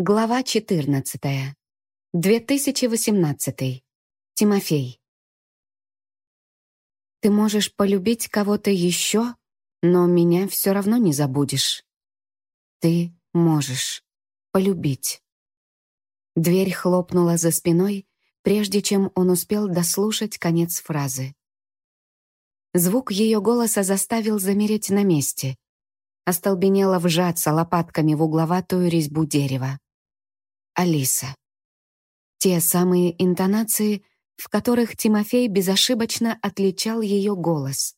Глава 14. 2018. Тимофей. Ты можешь полюбить кого-то еще, но меня все равно не забудешь. Ты можешь полюбить. Дверь хлопнула за спиной, прежде чем он успел дослушать конец фразы. Звук ее голоса заставил замереть на месте. Остолбенело вжаться лопатками в угловатую резьбу дерева. Алиса. Те самые интонации, в которых Тимофей безошибочно отличал ее голос.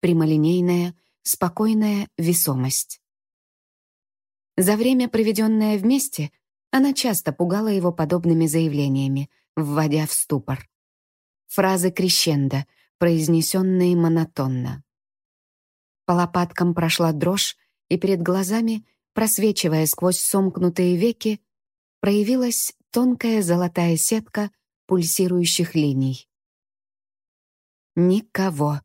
Прямолинейная, спокойная весомость. За время, проведенное вместе, она часто пугала его подобными заявлениями, вводя в ступор. Фразы крещенда, произнесенные монотонно. По лопаткам прошла дрожь, и перед глазами, просвечивая сквозь сомкнутые веки, проявилась тонкая золотая сетка пульсирующих линий. Никого.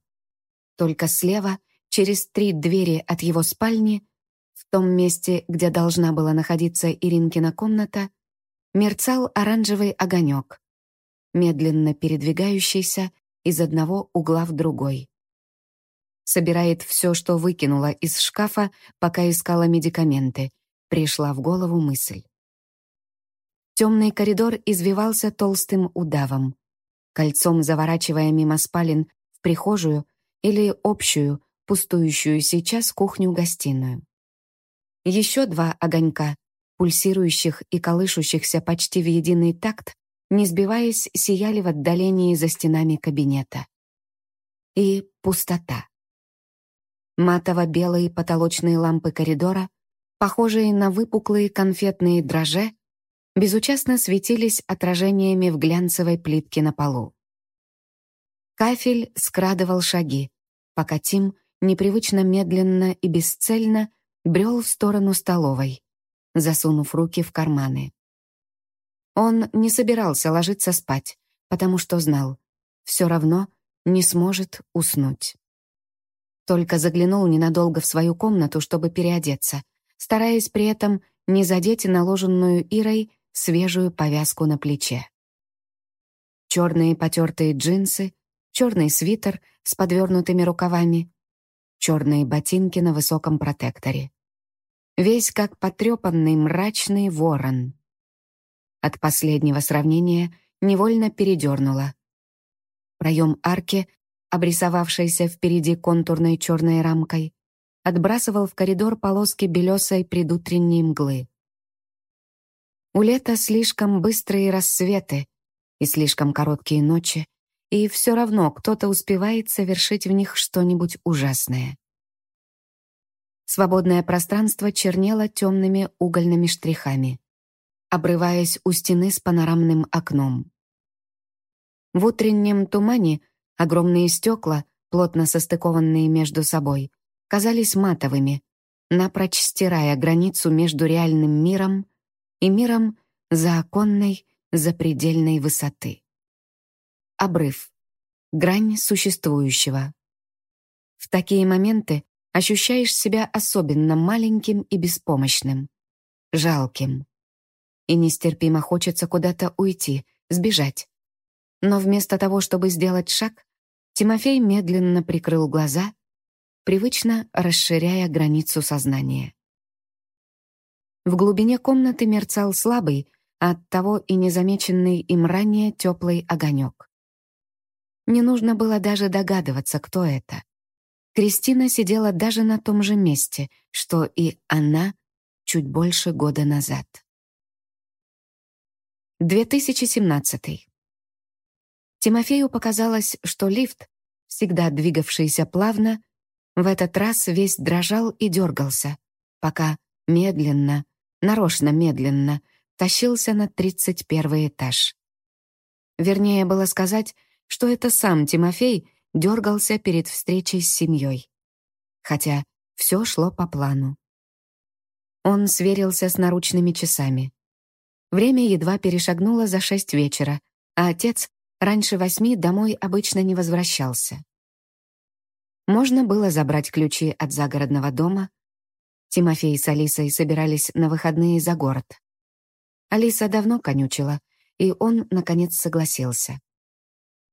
Только слева, через три двери от его спальни, в том месте, где должна была находиться Иринкина комната, мерцал оранжевый огонек, медленно передвигающийся из одного угла в другой. Собирает все, что выкинула из шкафа, пока искала медикаменты, пришла в голову мысль. Темный коридор извивался толстым удавом, кольцом заворачивая мимо спален в прихожую или общую, пустующую сейчас кухню-гостиную. Еще два огонька, пульсирующих и колышущихся почти в единый такт, не сбиваясь, сияли в отдалении за стенами кабинета. И пустота. Матово-белые потолочные лампы коридора, похожие на выпуклые конфетные дрожжи, безучастно светились отражениями в глянцевой плитке на полу. Кафель скрадывал шаги, пока Тим непривычно медленно и бесцельно брел в сторону столовой, засунув руки в карманы. Он не собирался ложиться спать, потому что знал, все равно не сможет уснуть. Только заглянул ненадолго в свою комнату, чтобы переодеться, стараясь при этом не задеть наложенную Ирой свежую повязку на плече. Черные потертые джинсы, черный свитер с подвернутыми рукавами, черные ботинки на высоком протекторе. Весь как потрепанный мрачный ворон. От последнего сравнения невольно передернуло. Проем арки, обрисовавшийся впереди контурной черной рамкой, отбрасывал в коридор полоски белесой предутренней мглы. У лета слишком быстрые рассветы и слишком короткие ночи, и все равно кто-то успевает совершить в них что-нибудь ужасное. Свободное пространство чернело темными угольными штрихами, обрываясь у стены с панорамным окном. В утреннем тумане огромные стекла, плотно состыкованные между собой, казались матовыми, напрочь стирая границу между реальным миром и миром законной запредельной высоты. Обрыв. Грань существующего. В такие моменты ощущаешь себя особенно маленьким и беспомощным, жалким. И нестерпимо хочется куда-то уйти, сбежать. Но вместо того, чтобы сделать шаг, Тимофей медленно прикрыл глаза, привычно расширяя границу сознания. В глубине комнаты мерцал слабый, оттого и незамеченный им ранее теплый огонек. Не нужно было даже догадываться, кто это. Кристина сидела даже на том же месте, что и она чуть больше года назад. 2017. Тимофею показалось, что лифт, всегда двигавшийся плавно, в этот раз весь дрожал и дергался, пока медленно, нарочно медленно, тащился на 31 этаж. Вернее было сказать, что это сам Тимофей дергался перед встречей с семьей. Хотя все шло по плану. Он сверился с наручными часами. Время едва перешагнуло за шесть вечера, а отец раньше восьми домой обычно не возвращался. Можно было забрать ключи от загородного дома, Тимофей с Алисой собирались на выходные за город. Алиса давно конючила, и он, наконец, согласился.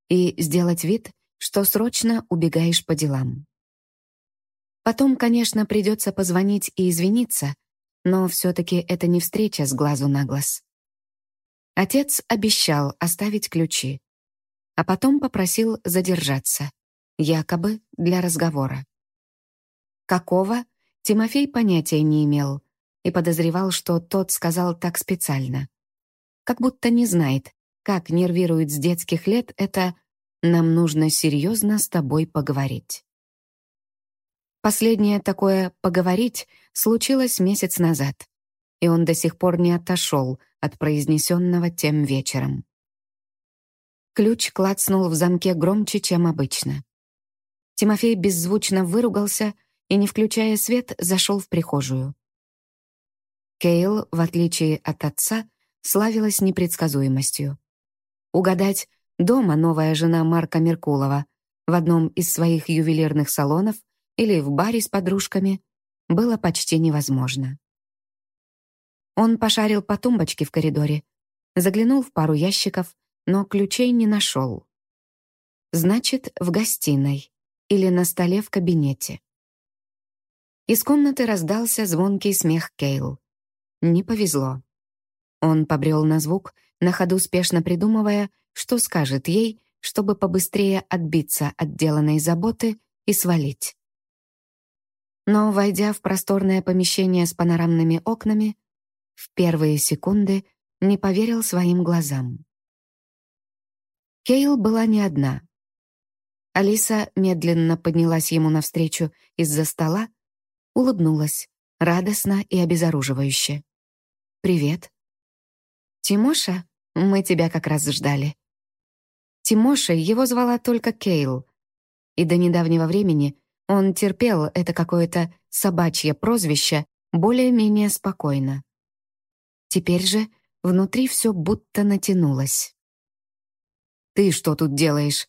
И сделать вид, что срочно убегаешь по делам. Потом, конечно, придется позвонить и извиниться, но все-таки это не встреча с глазу на глаз. Отец обещал оставить ключи, а потом попросил задержаться, якобы для разговора. Какого, Тимофей понятия не имел и подозревал, что тот сказал так специально. Как будто не знает, как нервирует с детских лет это «нам нужно серьезно с тобой поговорить». Последнее такое «поговорить» случилось месяц назад, и он до сих пор не отошел от произнесенного тем вечером. Ключ клацнул в замке громче, чем обычно. Тимофей беззвучно выругался и, не включая свет, зашел в прихожую. Кейл, в отличие от отца, славилась непредсказуемостью. Угадать, дома новая жена Марка Меркулова в одном из своих ювелирных салонов или в баре с подружками было почти невозможно. Он пошарил по тумбочке в коридоре, заглянул в пару ящиков, но ключей не нашел. Значит, в гостиной или на столе в кабинете. Из комнаты раздался звонкий смех Кейл. Не повезло. Он побрел на звук, на ходу спешно придумывая, что скажет ей, чтобы побыстрее отбиться от деланной заботы и свалить. Но, войдя в просторное помещение с панорамными окнами, в первые секунды не поверил своим глазам. Кейл была не одна. Алиса медленно поднялась ему навстречу из-за стола, улыбнулась, радостно и обезоруживающе. «Привет». «Тимоша, мы тебя как раз ждали». Тимошей его звала только Кейл, и до недавнего времени он терпел это какое-то собачье прозвище более-менее спокойно. Теперь же внутри все будто натянулось. «Ты что тут делаешь?»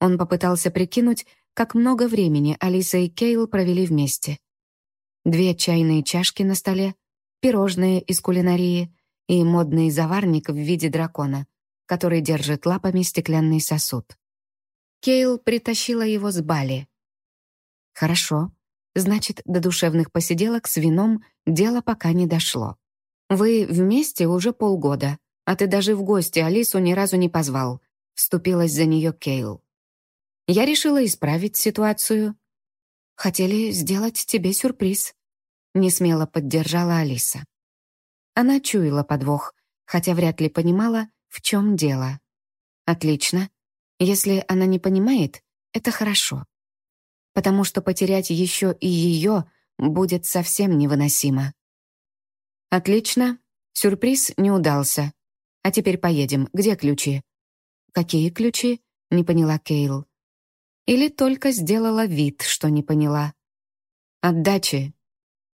Он попытался прикинуть, как много времени Алиса и Кейл провели вместе. Две чайные чашки на столе, пирожные из кулинарии и модный заварник в виде дракона, который держит лапами стеклянный сосуд. Кейл притащила его с Бали. «Хорошо. Значит, до душевных посиделок с вином дело пока не дошло. Вы вместе уже полгода, а ты даже в гости Алису ни разу не позвал вступилась за нее Кейл. Я решила исправить ситуацию. Хотели сделать тебе сюрприз. Несмело поддержала Алиса. Она чуяла подвох, хотя вряд ли понимала, в чем дело. Отлично. Если она не понимает, это хорошо. Потому что потерять еще и ее будет совсем невыносимо. Отлично. Сюрприз не удался. А теперь поедем. Где ключи? «Какие ключи?» — не поняла Кейл. Или только сделала вид, что не поняла. «Отдачи.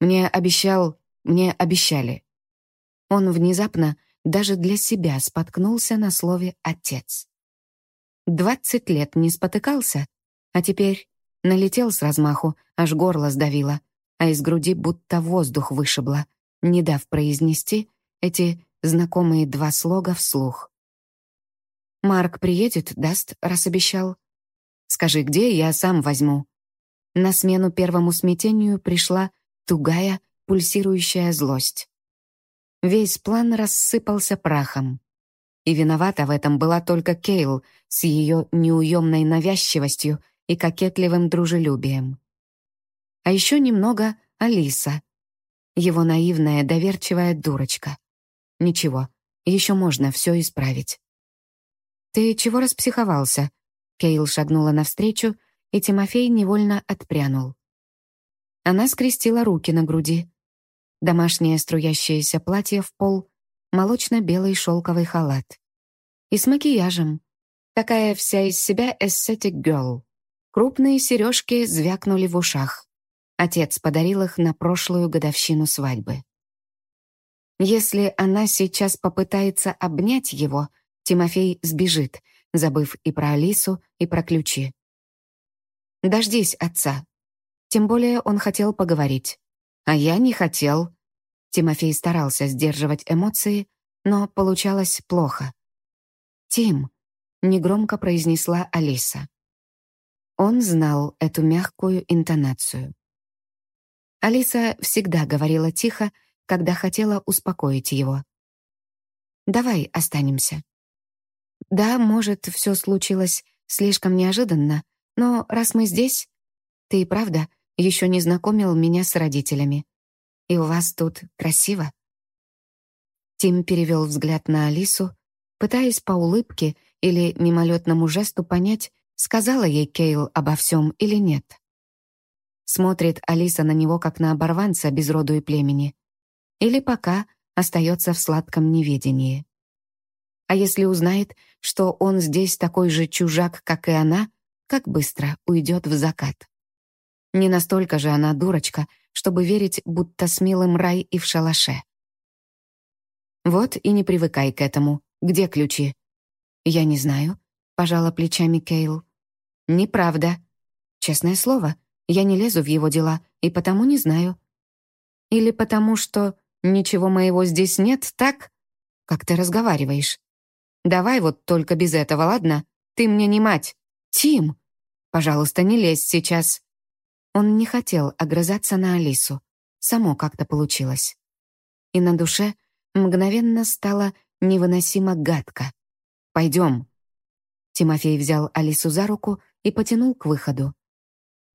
Мне обещал... Мне обещали». Он внезапно даже для себя споткнулся на слове «отец». Двадцать лет не спотыкался, а теперь налетел с размаху, аж горло сдавило, а из груди будто воздух вышибло, не дав произнести эти знакомые два слога вслух. Марк приедет, даст, раз обещал. Скажи, где, я сам возьму. На смену первому смятению пришла тугая, пульсирующая злость. Весь план рассыпался прахом. И виновата в этом была только Кейл с ее неуемной навязчивостью и кокетливым дружелюбием. А еще немного Алиса, его наивная, доверчивая дурочка. Ничего, еще можно все исправить. «Ты чего распсиховался?» Кейл шагнула навстречу, и Тимофей невольно отпрянул. Она скрестила руки на груди. Домашнее струящееся платье в пол, молочно-белый шелковый халат. И с макияжем. Такая вся из себя aesthetic girl. Крупные сережки звякнули в ушах. Отец подарил их на прошлую годовщину свадьбы. Если она сейчас попытается обнять его — Тимофей сбежит, забыв и про Алису, и про ключи. «Дождись отца». Тем более он хотел поговорить. А я не хотел. Тимофей старался сдерживать эмоции, но получалось плохо. «Тим», — негромко произнесла Алиса. Он знал эту мягкую интонацию. Алиса всегда говорила тихо, когда хотела успокоить его. «Давай останемся». Да, может, все случилось слишком неожиданно, но раз мы здесь, ты и правда еще не знакомил меня с родителями. И у вас тут красиво. Тим перевел взгляд на Алису, пытаясь по улыбке или мимолетному жесту понять, сказала ей Кейл обо всем или нет. Смотрит Алиса на него, как на оборванца без роду и племени. Или пока остается в сладком неведении. А если узнает, что он здесь такой же чужак, как и она, как быстро уйдет в закат. Не настолько же она дурочка, чтобы верить, будто с милым рай и в шалаше. Вот и не привыкай к этому. Где ключи? Я не знаю, пожала плечами Кейл. Неправда. Честное слово, я не лезу в его дела и потому не знаю. Или потому что ничего моего здесь нет, так? Как ты разговариваешь? Давай вот только без этого, ладно? Ты мне не мать. Тим! Пожалуйста, не лезь сейчас. Он не хотел огрызаться на Алису. Само как-то получилось. И на душе мгновенно стало невыносимо гадко. «Пойдем». Тимофей взял Алису за руку и потянул к выходу.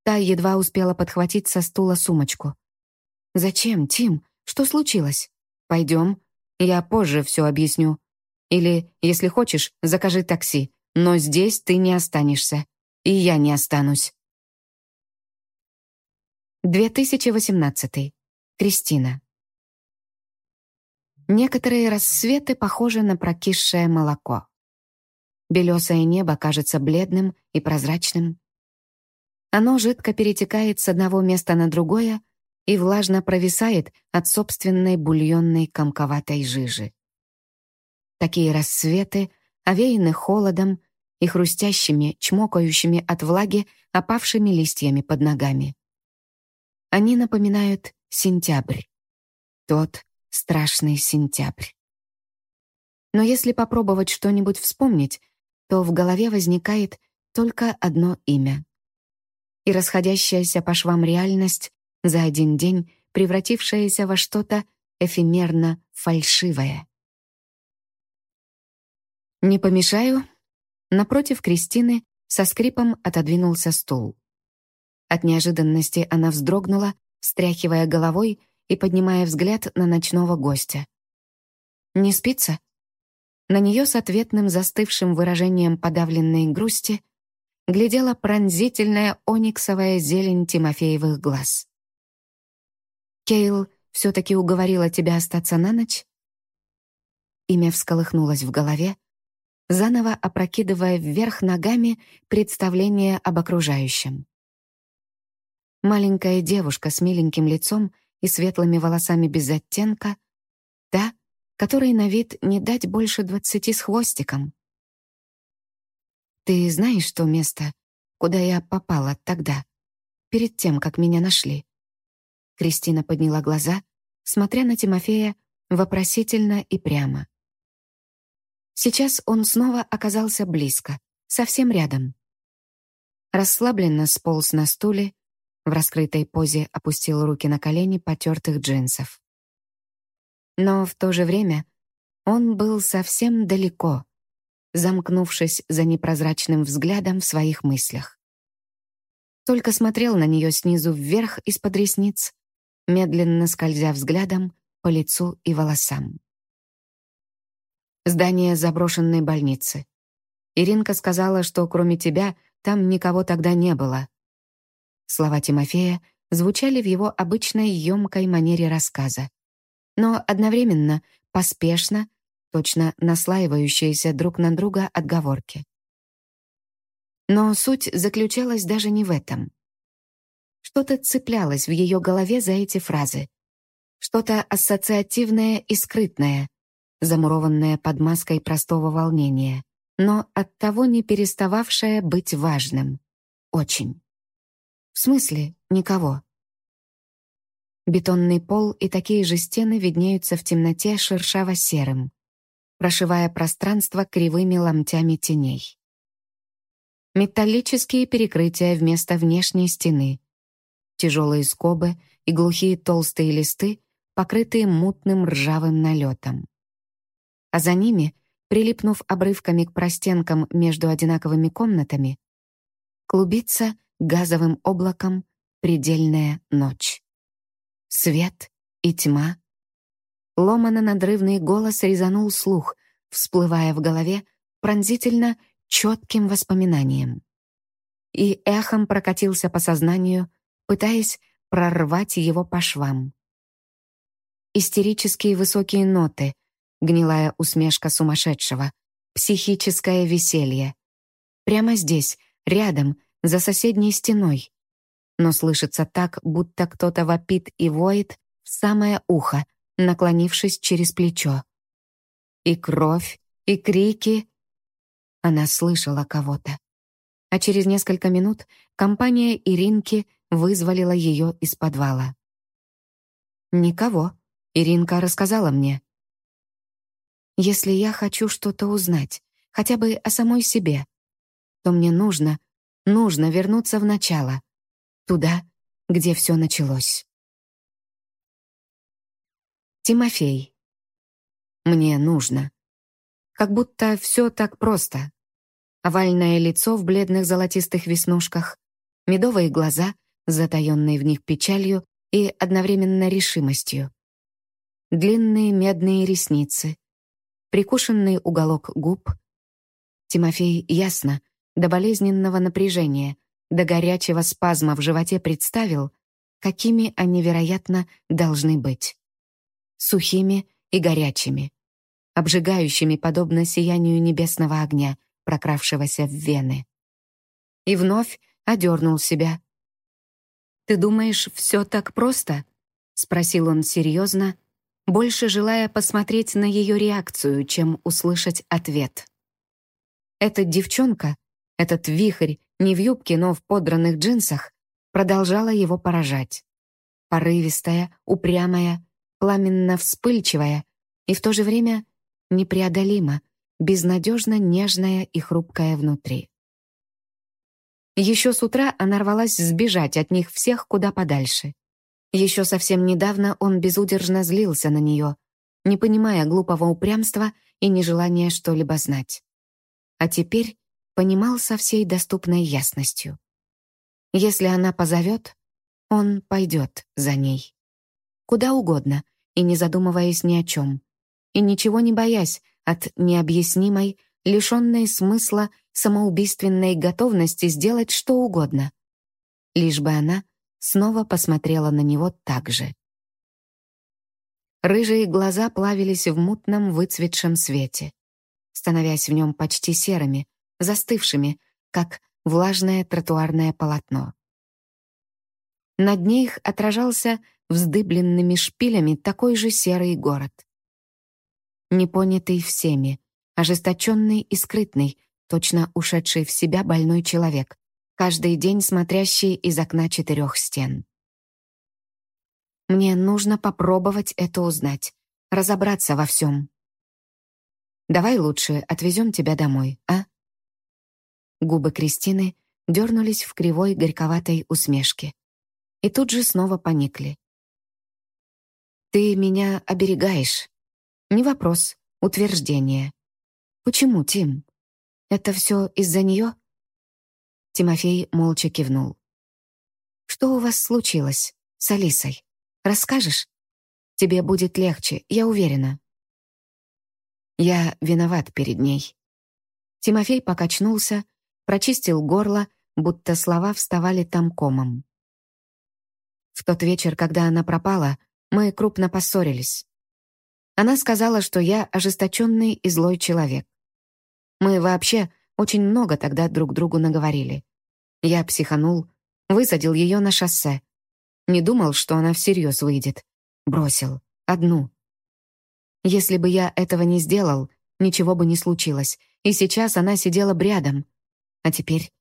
Та едва успела подхватить со стула сумочку. «Зачем, Тим? Что случилось? Пойдем. Я позже все объясню. Или, если хочешь, закажи такси. Но здесь ты не останешься. И я не останусь». 2018. Кристина. Некоторые рассветы похожи на прокисшее молоко. Белесое небо кажется бледным и прозрачным. Оно жидко перетекает с одного места на другое и влажно провисает от собственной бульонной комковатой жижи. Такие рассветы овеяны холодом и хрустящими, чмокающими от влаги опавшими листьями под ногами. Они напоминают сентябрь. Тот страшный сентябрь. Но если попробовать что-нибудь вспомнить, то в голове возникает только одно имя. И расходящаяся по швам реальность за один день, превратившаяся во что-то эфемерно фальшивое. «Не помешаю?» Напротив Кристины со скрипом отодвинулся стул. От неожиданности она вздрогнула, встряхивая головой и поднимая взгляд на ночного гостя. «Не спится?» На нее с ответным застывшим выражением подавленной грусти глядела пронзительная ониксовая зелень Тимофеевых глаз. «Кейл все-таки уговорила тебя остаться на ночь?» Имя всколыхнулось в голове, заново опрокидывая вверх ногами представление об окружающем. Маленькая девушка с миленьким лицом и светлыми волосами без оттенка, та, которой на вид не дать больше двадцати с хвостиком. «Ты знаешь то место, куда я попала тогда, перед тем, как меня нашли?» Кристина подняла глаза, смотря на Тимофея вопросительно и прямо. Сейчас он снова оказался близко, совсем рядом. Расслабленно сполз на стуле, в раскрытой позе опустил руки на колени потертых джинсов. Но в то же время он был совсем далеко, замкнувшись за непрозрачным взглядом в своих мыслях. Только смотрел на нее снизу вверх из-под ресниц, медленно скользя взглядом по лицу и волосам. Здание заброшенной больницы. Иринка сказала, что кроме тебя там никого тогда не было. Слова Тимофея звучали в его обычной емкой манере рассказа, но одновременно поспешно, точно наслаивающиеся друг на друга отговорки. Но суть заключалась даже не в этом. Что-то цеплялось в ее голове за эти фразы. Что-то ассоциативное и скрытное, замурованное под маской простого волнения, но оттого не перестававшее быть важным. Очень. В смысле, никого. Бетонный пол и такие же стены виднеются в темноте шершаво-серым. прошивая пространство кривыми ломтями теней. Металлические перекрытия вместо внешней стены, тяжелые скобы и глухие толстые листы, покрытые мутным ржавым налетом. А за ними, прилипнув обрывками к простенкам между одинаковыми комнатами, клубится газовым облаком предельная ночь. Свет и тьма. Ломано-надрывный голос резанул слух, всплывая в голове пронзительно четким воспоминанием. И эхом прокатился по сознанию, пытаясь прорвать его по швам. Истерические высокие ноты, гнилая усмешка сумасшедшего, психическое веселье. Прямо здесь, рядом, за соседней стеной. Но слышится так, будто кто-то вопит и воет в самое ухо, наклонившись через плечо. И кровь, и крики. Она слышала кого-то. А через несколько минут компания Иринки вызволила ее из подвала. «Никого», — Иринка рассказала мне. «Если я хочу что-то узнать, хотя бы о самой себе, то мне нужно, нужно вернуться в начало, туда, где все началось». Тимофей. Мне нужно. Как будто все так просто. Овальное лицо в бледных золотистых веснушках, медовые глаза — затаенной в них печалью и одновременно решимостью. Длинные медные ресницы, прикушенный уголок губ. Тимофей ясно, до болезненного напряжения, до горячего спазма в животе представил, какими они, вероятно, должны быть. Сухими и горячими, обжигающими, подобно сиянию небесного огня, прокравшегося в вены. И вновь одернул себя, «Ты думаешь, все так просто?» — спросил он серьезно, больше желая посмотреть на ее реакцию, чем услышать ответ. Эта девчонка, этот вихрь, не в юбке, но в подранных джинсах, продолжала его поражать. Порывистая, упрямая, пламенно вспыльчивая и в то же время непреодолимо, безнадежно нежная и хрупкая внутри. Еще с утра она рвалась сбежать от них всех куда подальше. Еще совсем недавно он безудержно злился на нее, не понимая глупого упрямства и нежелания что-либо знать. А теперь понимал со всей доступной ясностью. Если она позовет, он пойдет за ней. Куда угодно, и не задумываясь ни о чем, и ничего не боясь от необъяснимой, лишенной смысла самоубийственной готовности сделать что угодно, лишь бы она снова посмотрела на него так же. Рыжие глаза плавились в мутном выцветшем свете, становясь в нем почти серыми, застывшими, как влажное тротуарное полотно. На дне их отражался вздыбленными шпилями такой же серый город. Непонятый всеми, ожесточенный и скрытный, точно ушедший в себя больной человек, каждый день смотрящий из окна четырех стен. Мне нужно попробовать это узнать, разобраться во всем. Давай лучше отвезем тебя домой, а? Губы Кристины дернулись в кривой горьковатой усмешке и тут же снова поникли. «Ты меня оберегаешь. Не вопрос, утверждение. Почему, Тим?» Это все из-за нее?» Тимофей молча кивнул. «Что у вас случилось с Алисой? Расскажешь? Тебе будет легче, я уверена». «Я виноват перед ней». Тимофей покачнулся, прочистил горло, будто слова вставали там комом. В тот вечер, когда она пропала, мы крупно поссорились. Она сказала, что я ожесточенный и злой человек. Мы вообще очень много тогда друг другу наговорили. Я психанул, высадил ее на шоссе. Не думал, что она всерьез выйдет. Бросил. Одну. Если бы я этого не сделал, ничего бы не случилось. И сейчас она сидела бы рядом. А теперь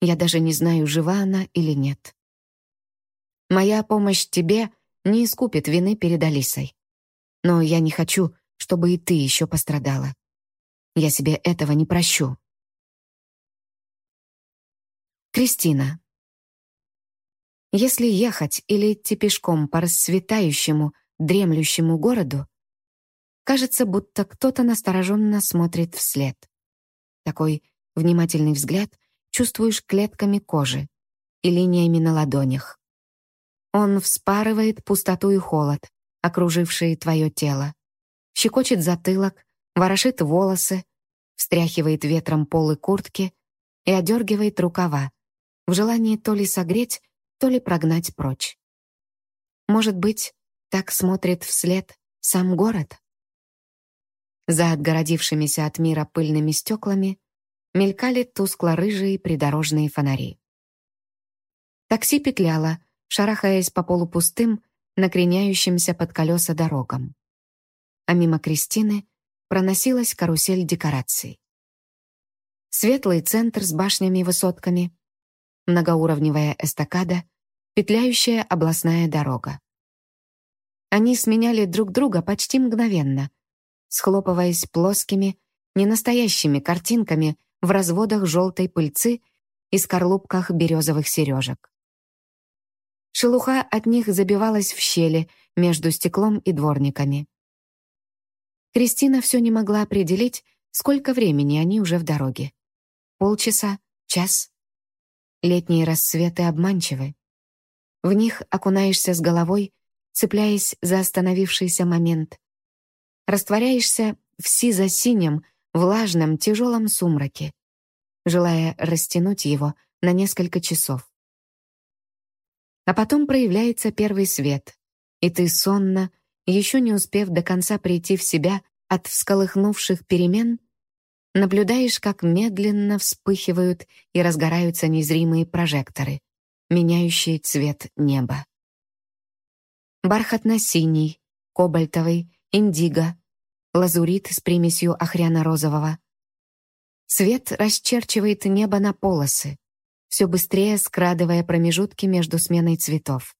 я даже не знаю, жива она или нет. Моя помощь тебе не искупит вины перед Алисой. Но я не хочу, чтобы и ты еще пострадала. Я себе этого не прощу. Кристина. Если ехать или идти пешком по расцветающему, дремлющему городу, кажется, будто кто-то настороженно смотрит вслед. Такой внимательный взгляд чувствуешь клетками кожи и линиями на ладонях. Он вспарывает пустоту и холод, окружившие твое тело, щекочет затылок, ворошит волосы, встряхивает ветром полы куртки и одергивает рукава, в желании то ли согреть, то ли прогнать прочь. Может быть, так смотрит вслед сам город? За отгородившимися от мира пыльными стеклами мелькали тускло-рыжие придорожные фонари. Такси петляло, шарахаясь по полупустым, накреняющимся под колеса дорогам. А мимо Кристины проносилась карусель декораций. Светлый центр с башнями и высотками, многоуровневая эстакада, петляющая областная дорога. Они сменяли друг друга почти мгновенно, схлопываясь плоскими, ненастоящими картинками в разводах желтой пыльцы и скорлупках березовых сережек. Шелуха от них забивалась в щели между стеклом и дворниками. Кристина все не могла определить, сколько времени они уже в дороге. Полчаса, час. Летние рассветы обманчивы. В них окунаешься с головой, цепляясь за остановившийся момент. Растворяешься в сизо-синем, влажном, тяжелом сумраке, желая растянуть его на несколько часов. А потом проявляется первый свет, и ты сонно, еще не успев до конца прийти в себя от всколыхнувших перемен, наблюдаешь, как медленно вспыхивают и разгораются незримые прожекторы, меняющие цвет неба. Бархатно-синий, кобальтовый, индиго, лазурит с примесью охряно-розового. Свет расчерчивает небо на полосы, все быстрее скрадывая промежутки между сменой цветов.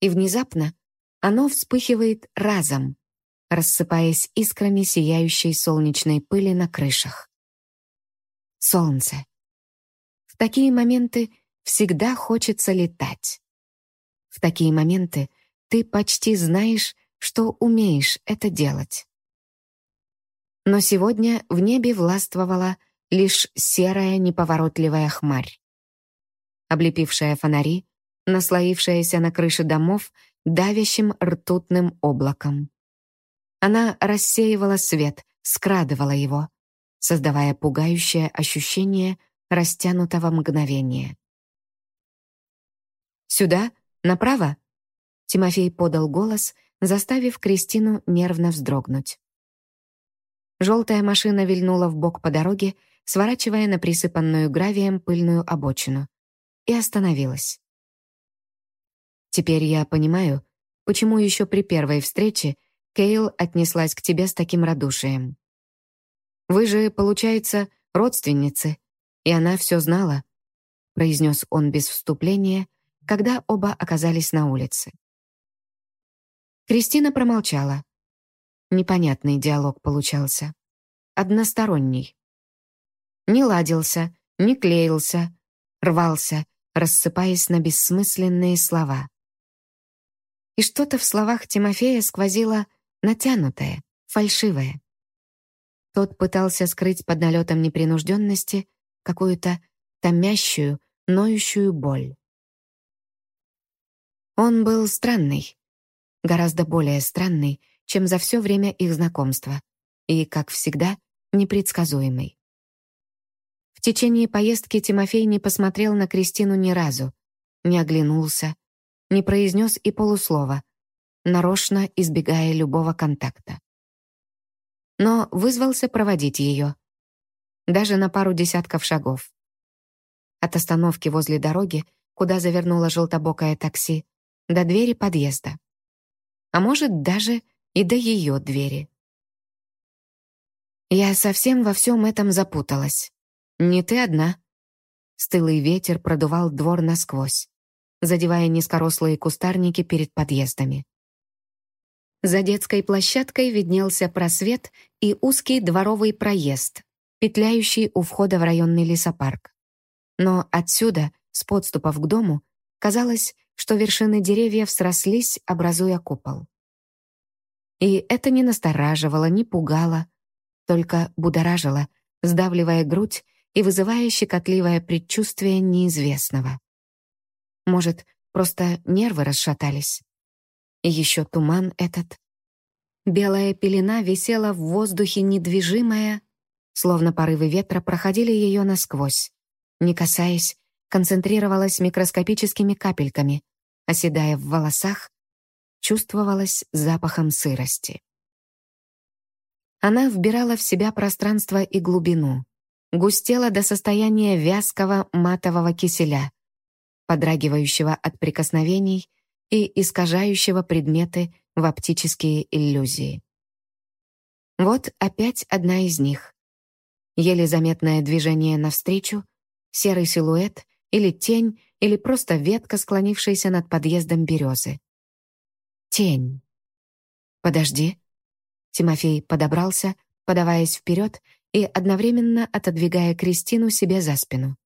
И внезапно оно вспыхивает разом, рассыпаясь искрами сияющей солнечной пыли на крышах. Солнце. В такие моменты всегда хочется летать. В такие моменты ты почти знаешь, что умеешь это делать. Но сегодня в небе властвовала лишь серая неповоротливая хмарь. Облепившая фонари, наслоившаяся на крыши домов давящим ртутным облаком. Она рассеивала свет, скрадывала его, создавая пугающее ощущение растянутого мгновения. «Сюда? Направо?» Тимофей подал голос, заставив Кристину нервно вздрогнуть. Желтая машина вильнула в бок по дороге, сворачивая на присыпанную гравием пыльную обочину, и остановилась. «Теперь я понимаю, почему еще при первой встрече Кейл отнеслась к тебе с таким радушием. Вы же, получается, родственницы, и она все знала», произнес он без вступления, когда оба оказались на улице. Кристина промолчала. Непонятный диалог получался. Односторонний. Не ладился, не клеился, рвался, рассыпаясь на бессмысленные слова. И что-то в словах Тимофея сквозило натянутое, фальшивое. Тот пытался скрыть под налетом непринужденности какую-то томящую, ноющую боль. Он был странный, гораздо более странный, чем за все время их знакомства, и, как всегда, непредсказуемый. В течение поездки Тимофей не посмотрел на Кристину ни разу, не оглянулся, не произнес и полуслова, нарочно избегая любого контакта. Но вызвался проводить ее. Даже на пару десятков шагов. От остановки возле дороги, куда завернуло желтобокое такси, до двери подъезда. А может, даже и до ее двери. Я совсем во всем этом запуталась. Не ты одна. Стылый ветер продувал двор насквозь, задевая низкорослые кустарники перед подъездами. За детской площадкой виднелся просвет и узкий дворовый проезд, петляющий у входа в районный лесопарк. Но отсюда, с подступов к дому, казалось, что вершины деревьев срослись, образуя купол. И это не настораживало, не пугало, только будоражило, сдавливая грудь и вызывая щекотливое предчувствие неизвестного. Может, просто нервы расшатались? И еще туман этот. Белая пелена висела в воздухе недвижимая, словно порывы ветра проходили ее насквозь, не касаясь, концентрировалась микроскопическими капельками, оседая в волосах, чувствовалась запахом сырости. Она вбирала в себя пространство и глубину, густела до состояния вязкого матового киселя, подрагивающего от прикосновений и искажающего предметы в оптические иллюзии. Вот опять одна из них. Еле заметное движение навстречу, серый силуэт или тень, или просто ветка, склонившаяся над подъездом березы. Тень. «Подожди». Тимофей подобрался, подаваясь вперед и одновременно отодвигая Кристину себе за спину.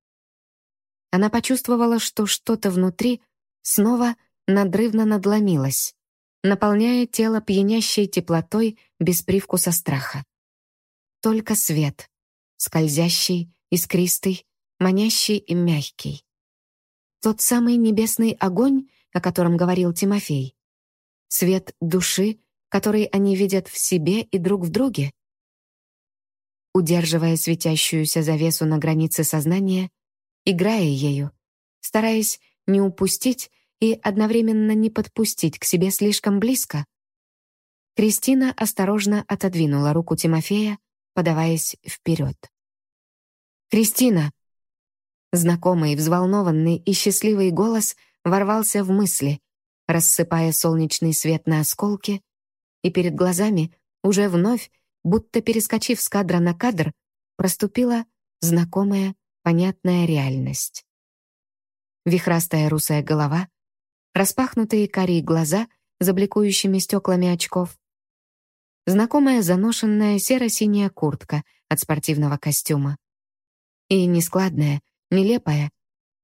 Она почувствовала, что что-то внутри снова надрывно надломилось, наполняя тело пьянящей теплотой без привкуса страха. Только свет, скользящий, искристый, манящий и мягкий. Тот самый небесный огонь, о котором говорил Тимофей. Свет души, который они видят в себе и друг в друге. Удерживая светящуюся завесу на границе сознания, играя ею, стараясь не упустить и одновременно не подпустить к себе слишком близко, Кристина осторожно отодвинула руку Тимофея, подаваясь вперед. «Кристина!» Знакомый, взволнованный и счастливый голос ворвался в мысли, рассыпая солнечный свет на осколки, и перед глазами уже вновь, будто перескочив с кадра на кадр, проступила знакомая, понятная реальность. Вихрастая русая голова, распахнутые карие глаза за бликующими стеклами очков, знакомая заношенная серо-синяя куртка от спортивного костюма и нескладная, нелепая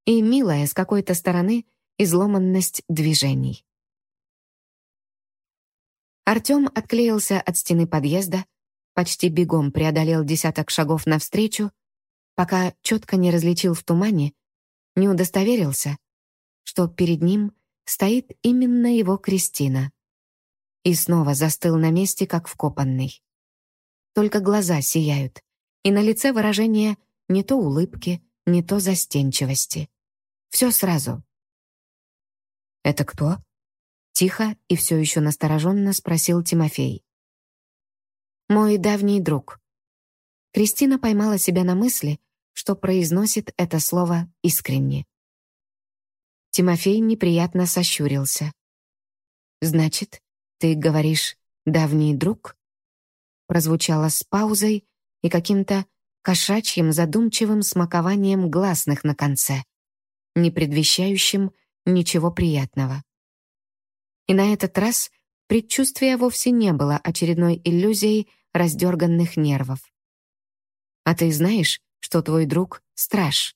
и милая с какой-то стороны изломанность движений. Артём отклеился от стены подъезда, почти бегом преодолел десяток шагов навстречу, пока четко не различил в тумане, не удостоверился, что перед ним стоит именно его Кристина. И снова застыл на месте, как вкопанный. Только глаза сияют, и на лице выражение не то улыбки, не то застенчивости. Все сразу. «Это кто?» Тихо и все еще настороженно спросил Тимофей. «Мой давний друг». Кристина поймала себя на мысли, что произносит это слово искренне. Тимофей неприятно сощурился. «Значит, ты говоришь «давний друг»?» Прозвучало с паузой и каким-то кошачьим задумчивым смакованием гласных на конце, не предвещающим ничего приятного. И на этот раз предчувствия вовсе не было очередной иллюзией раздерганных нервов. «А ты знаешь, что твой друг — страж?»